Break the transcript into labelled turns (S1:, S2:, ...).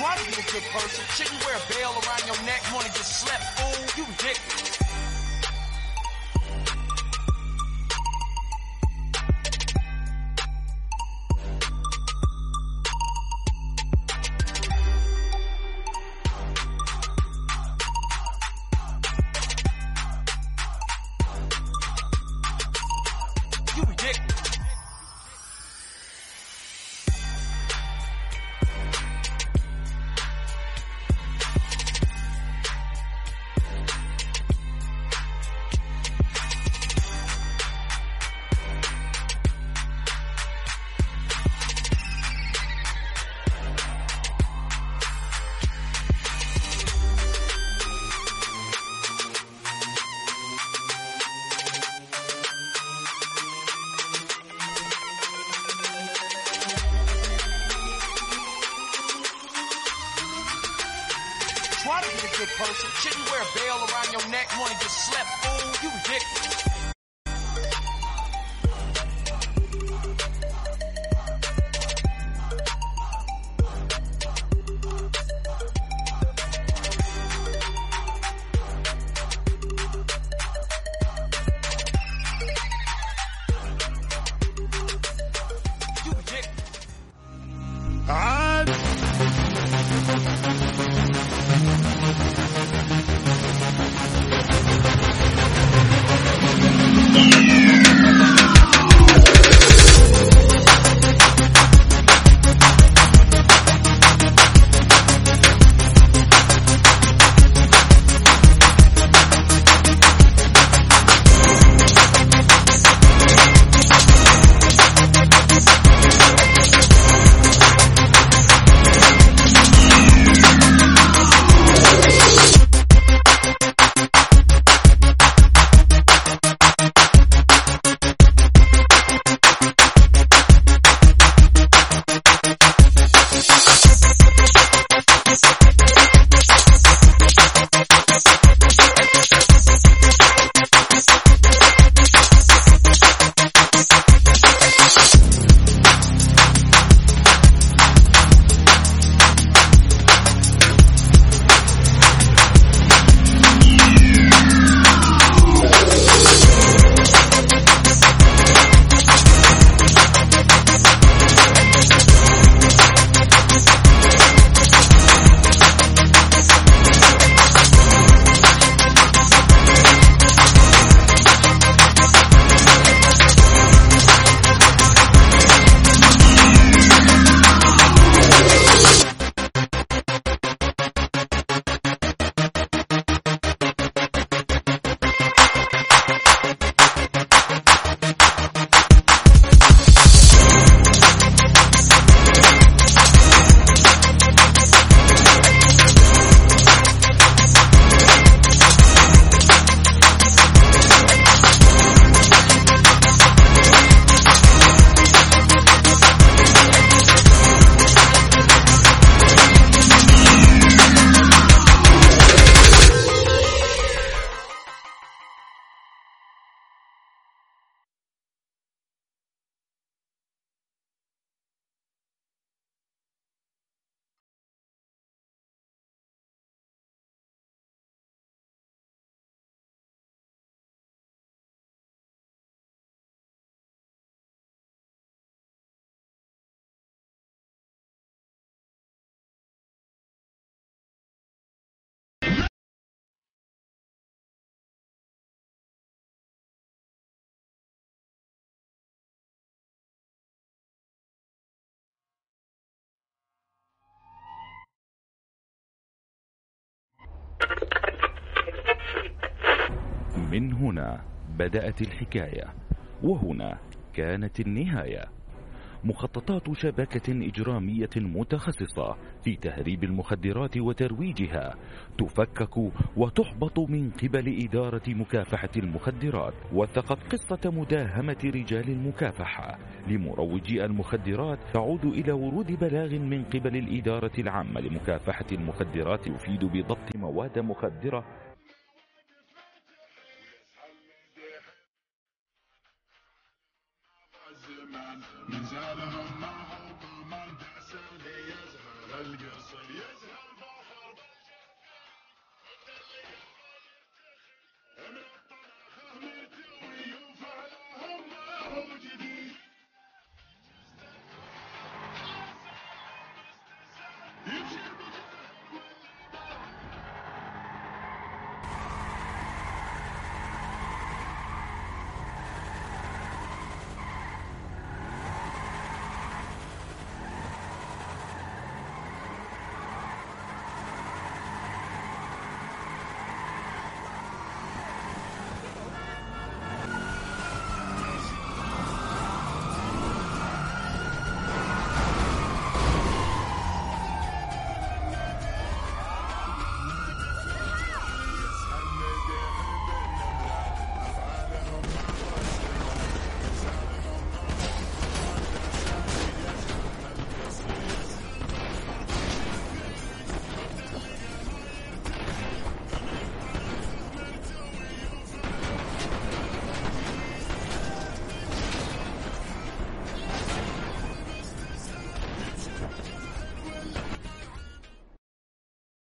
S1: Try to be a good person. Shouldn't wear a veil around your neck. Wanna get slept, fool? You ridiculous. Try to be a good person. Shouldn't wear a veil around your neck. Wanna get slept, fool? You ridiculous.
S2: من هنا بدأت الحكاية وهنا كانت النهاية. مخططات شبكة إجرامية متخصصة في تهريب المخدرات وترويجها تفكك وتحبط من قبل إدارة مكافحة المخدرات وثقت قصة مداهمة رجال المكافحة لمروجي المخدرات تعود إلى ورود بلاغ من قبل الإدارة العامة لمكافحة المخدرات يفيد بضبط مواد مخدرة inside the house.